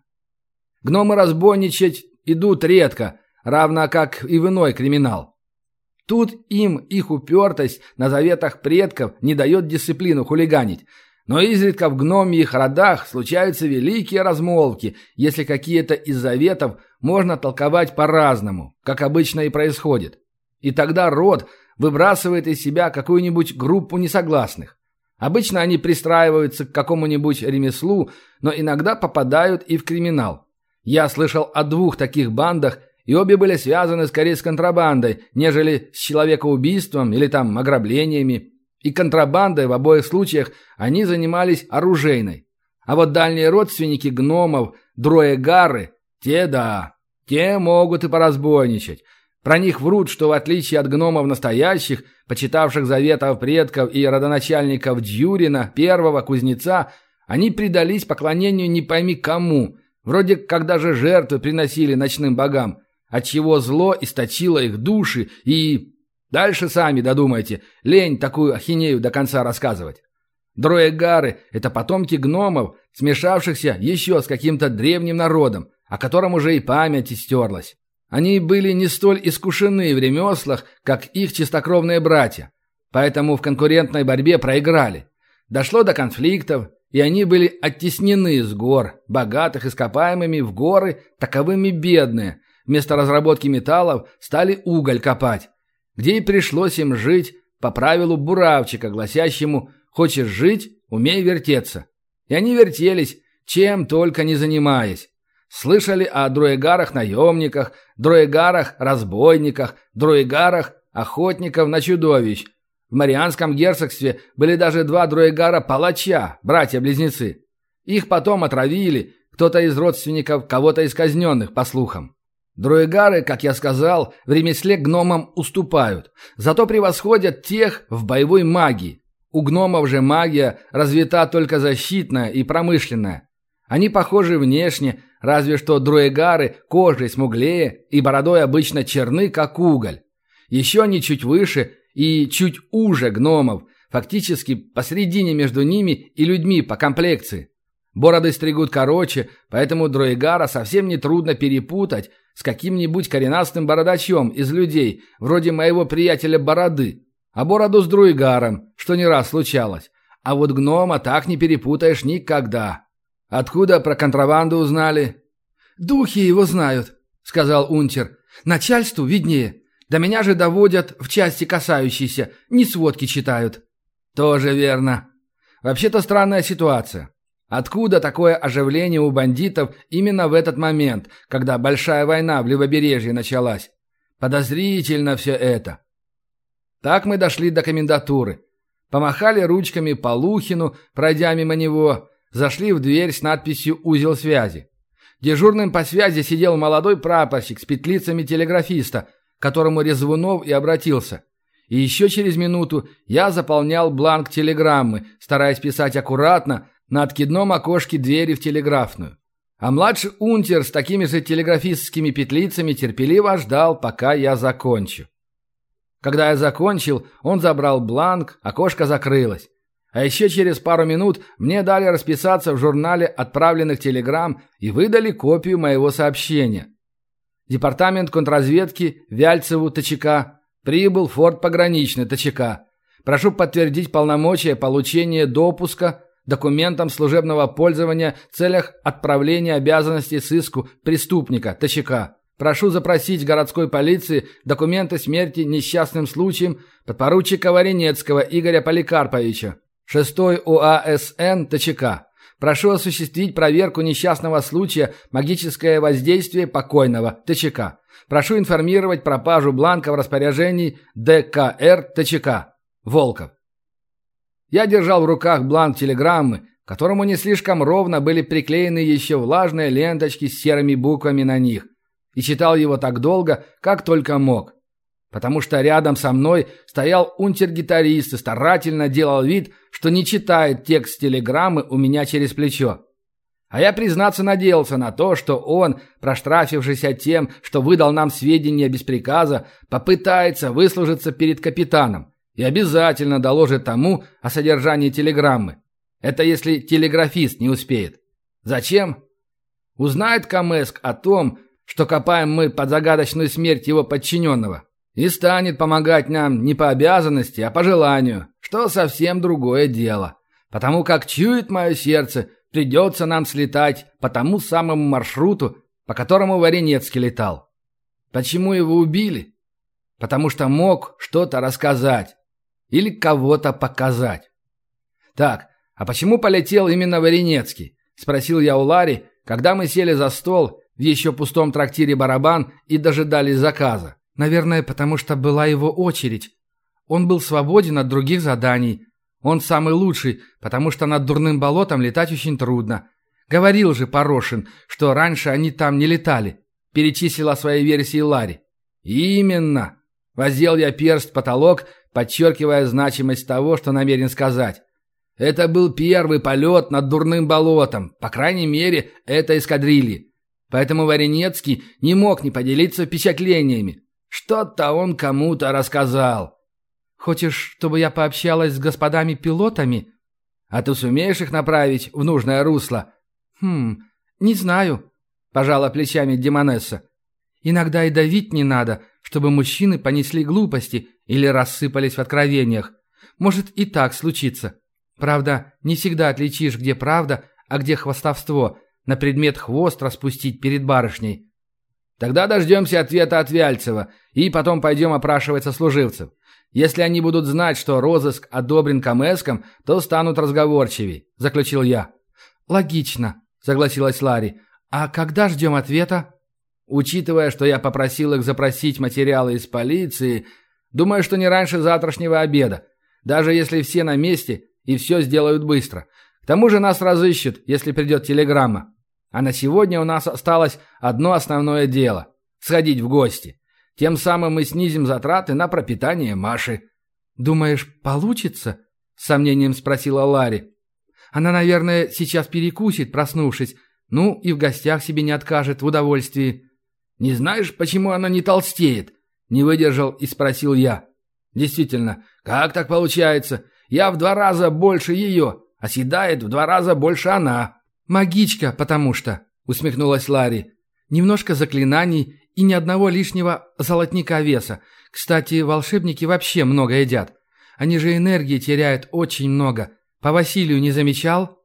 [SPEAKER 1] Гномы разбойничать идут редко, равно как и в иной криминал.
[SPEAKER 2] Тут им их упертость на заветах предков не дает дисциплину хулиганить. Но изредка в гномьих родах случаются великие размолвки, если какие-то из заветов можно толковать по-разному, как обычно и происходит. И тогда род выбрасывает из себя какую-нибудь группу несогласных. Обычно они пристраиваются к какому-нибудь ремеслу, но иногда попадают и в криминал. Я слышал о двух таких бандах и обе были связаны скорее с контрабандой, нежели с человекоубийством или там ограблениями. И контрабандой в обоих случаях они занимались оружейной. А вот дальние родственники гномов, дроегары, те да, те могут и поразбойничать. Про них врут, что в отличие от гномов настоящих, почитавших заветов предков и родоначальников Дьюрина, первого кузнеца, они предались поклонению не пойми кому, вроде как даже жертвы приносили ночным богам – отчего зло источило их души и... Дальше сами додумайте, лень такую ахинею до конца рассказывать. Дроегары – это потомки гномов, смешавшихся еще с каким-то древним народом, о котором уже и память истерлась. Они были не столь искушены в ремеслах, как их чистокровные братья, поэтому в конкурентной борьбе проиграли. Дошло до конфликтов, и они были оттеснены с гор, богатых ископаемыми в горы, таковыми бедные – Вместо разработки металлов стали уголь копать.
[SPEAKER 1] Где и пришлось им жить по правилу буравчика, гласящему «хочешь жить, умей вертеться». И они вертелись, чем только не занимаясь. Слышали о друегарах-наемниках, друегарах-разбойниках, друегарах охотников на чудовищ. В Марианском герцогстве были даже два друегара-палача, братья-близнецы. Их потом отравили, кто-то из родственников кого-то из казненных, по слухам. Друегары, как я сказал, в ремесле гномам уступают, зато превосходят тех в боевой магии. У гномов же магия развита только защитная и промышленная. Они похожи внешне, разве что друегары кожей смуглее и бородой обычно черны, как уголь. Еще они чуть выше и чуть уже гномов, фактически посредине между ними и людьми по комплекции. Бороды стригут короче, поэтому друегара совсем не трудно перепутать с каким-нибудь коренастым бородачом из людей, вроде моего приятеля Бороды, а бороду с друигаром, что не раз случалось. А вот гнома так не перепутаешь никогда. Откуда про контрабанду узнали?
[SPEAKER 2] Духи его знают, сказал Унтер. Начальству виднее. До меня же доводят в части касающиеся, не сводки читают.
[SPEAKER 1] Тоже верно. Вообще-то странная ситуация. Откуда такое оживление у бандитов именно в этот момент, когда большая война в Левобережье началась? Подозрительно все это. Так мы дошли до комендатуры. Помахали ручками Полухину, пройдя мимо него, зашли в дверь с надписью «Узел связи». Дежурным по связи сидел молодой прапорщик с петлицами телеграфиста, к которому Резвунов и обратился. И еще через минуту я заполнял бланк телеграммы, стараясь писать аккуратно, на откидном окошке двери в телеграфную. А младший унтер с такими же телеграфистскими петлицами терпеливо ждал, пока я закончу. Когда я закончил, он забрал бланк, окошко закрылось. А еще через пару минут мне дали расписаться в журнале отправленных телеграмм и выдали копию моего сообщения. Департамент контрразведки Вяльцеву ТЧК прибыл форт пограничный ТЧК. Прошу подтвердить полномочия получения допуска документам служебного пользования в целях отправления обязанностей сыску преступника ТЧК. Прошу запросить городской полиции документы смерти несчастным случаем подпоручика Варенецкого Игоря Поликарповича. 6 УАСН ТЧК. Прошу осуществить проверку несчастного случая магическое воздействие покойного ТЧК. Прошу информировать пропажу бланка в распоряжении ДКР ТЧК. Волков. Я держал в руках бланк телеграммы, которому не слишком ровно были приклеены еще влажные ленточки с серыми буквами на них, и читал его так долго, как только мог. Потому что рядом со мной стоял унтер-гитарист и старательно делал вид, что не читает текст телеграммы у меня через плечо. А я, признаться, надеялся на то, что он, проштрафившийся тем, что выдал нам сведения без приказа, попытается выслужиться перед капитаном и обязательно доложит тому о содержании телеграммы. Это если телеграфист не успеет. Зачем? Узнает Камеск о том, что копаем мы под загадочную смерть его подчиненного. И станет помогать нам не по обязанности, а по желанию, что совсем другое дело. Потому как чует мое сердце, придется нам слетать по тому самому маршруту, по которому Варенецкий летал. Почему его убили? Потому что мог что-то рассказать. Или кого-то показать. «Так, а почему полетел именно Варенецкий?» – спросил я у Ларри, когда мы сели за стол в еще пустом трактире «Барабан» и дожидались заказа.
[SPEAKER 2] «Наверное, потому что была его очередь. Он был свободен от других заданий. Он самый лучший, потому что над дурным болотом летать очень трудно. Говорил же Порошин, что раньше они там не летали», – перечислила своей версии Ларри.
[SPEAKER 1] «Именно!» Воздел я перст в потолок подчеркивая значимость того, что намерен сказать. Это был первый полет над дурным болотом, по крайней мере, этой эскадрильи. Поэтому Варенецкий не мог не поделиться впечатлениями. Что-то он кому-то рассказал.
[SPEAKER 2] «Хочешь, чтобы я пообщалась с господами-пилотами?»
[SPEAKER 1] «А ты сумеешь их направить в нужное русло?»
[SPEAKER 2] «Хм, не знаю», – пожала плечами Демонесса. «Иногда и давить не надо, чтобы мужчины понесли глупости или рассыпались в откровениях. Может и так случиться. Правда, не всегда отличишь, где правда, а где хвостовство, на предмет хвост распустить перед барышней.
[SPEAKER 1] Тогда дождемся ответа от Вяльцева и потом пойдем опрашивать сослуживцев. Если они будут знать, что розыск одобрен Камэском, то станут разговорчивей», — заключил я.
[SPEAKER 2] «Логично», — согласилась Ларри. «А когда ждем ответа?»
[SPEAKER 1] «Учитывая, что я попросил их запросить материалы из полиции, думаю, что не раньше завтрашнего обеда, даже если все на месте и все сделают быстро. К тому же нас разыщут, если придет телеграмма. А на сегодня у нас осталось одно основное дело – сходить в гости. Тем самым мы снизим затраты на пропитание Маши».
[SPEAKER 2] «Думаешь, получится?» – с сомнением спросила Ларри. «Она, наверное, сейчас перекусит, проснувшись, ну и в гостях себе не откажет в удовольствии».
[SPEAKER 1] «Не знаешь, почему она не толстеет?» – не выдержал и спросил я. «Действительно, как так получается? Я в два раза больше ее, а съедает в два раза больше она».
[SPEAKER 2] «Магичка, потому что», — усмехнулась Ларри. «Немножко заклинаний и ни одного лишнего золотника веса. Кстати, волшебники вообще много едят. Они же энергии теряют очень много. По Василию не замечал?»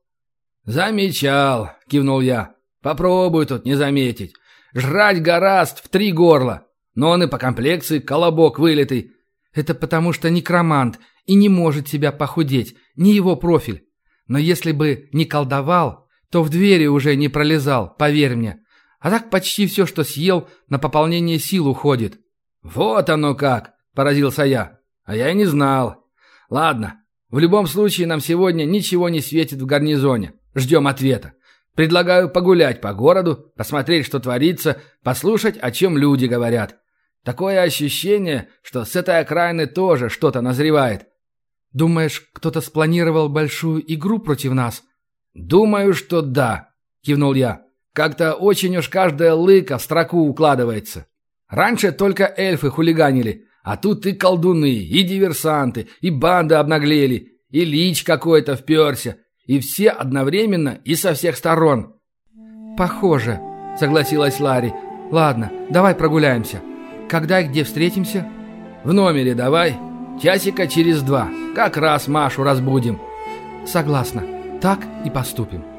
[SPEAKER 1] «Замечал», — кивнул я. «Попробуй тут не заметить. Жрать гораст в три горла. Но он и по комплекции колобок вылитый».
[SPEAKER 2] «Это потому что некромант и не может себя похудеть, не его профиль. Но если бы не колдовал, то в двери уже не пролезал, поверь мне. А так почти все, что съел, на пополнение сил уходит».
[SPEAKER 1] «Вот оно как!» – поразился я. «А я и не знал. Ладно, в любом случае нам сегодня ничего не светит в гарнизоне. Ждем ответа. Предлагаю погулять по городу, посмотреть, что творится, послушать, о чем люди говорят. Такое ощущение, что с этой окраины тоже что-то назревает».
[SPEAKER 2] «Думаешь, кто-то спланировал большую игру против нас?»
[SPEAKER 1] «Думаю, что да», – кивнул я. Как-то очень уж каждая лыка в строку укладывается. Раньше только эльфы хулиганили, а тут и колдуны, и диверсанты, и банды обнаглели, и лич какой-то вперся, и все одновременно и со всех сторон.
[SPEAKER 2] «Похоже», — согласилась Ларри. «Ладно, давай прогуляемся. Когда и где встретимся?»
[SPEAKER 1] «В номере давай. Часика через два. Как раз Машу разбудим».
[SPEAKER 2] «Согласна. Так и поступим».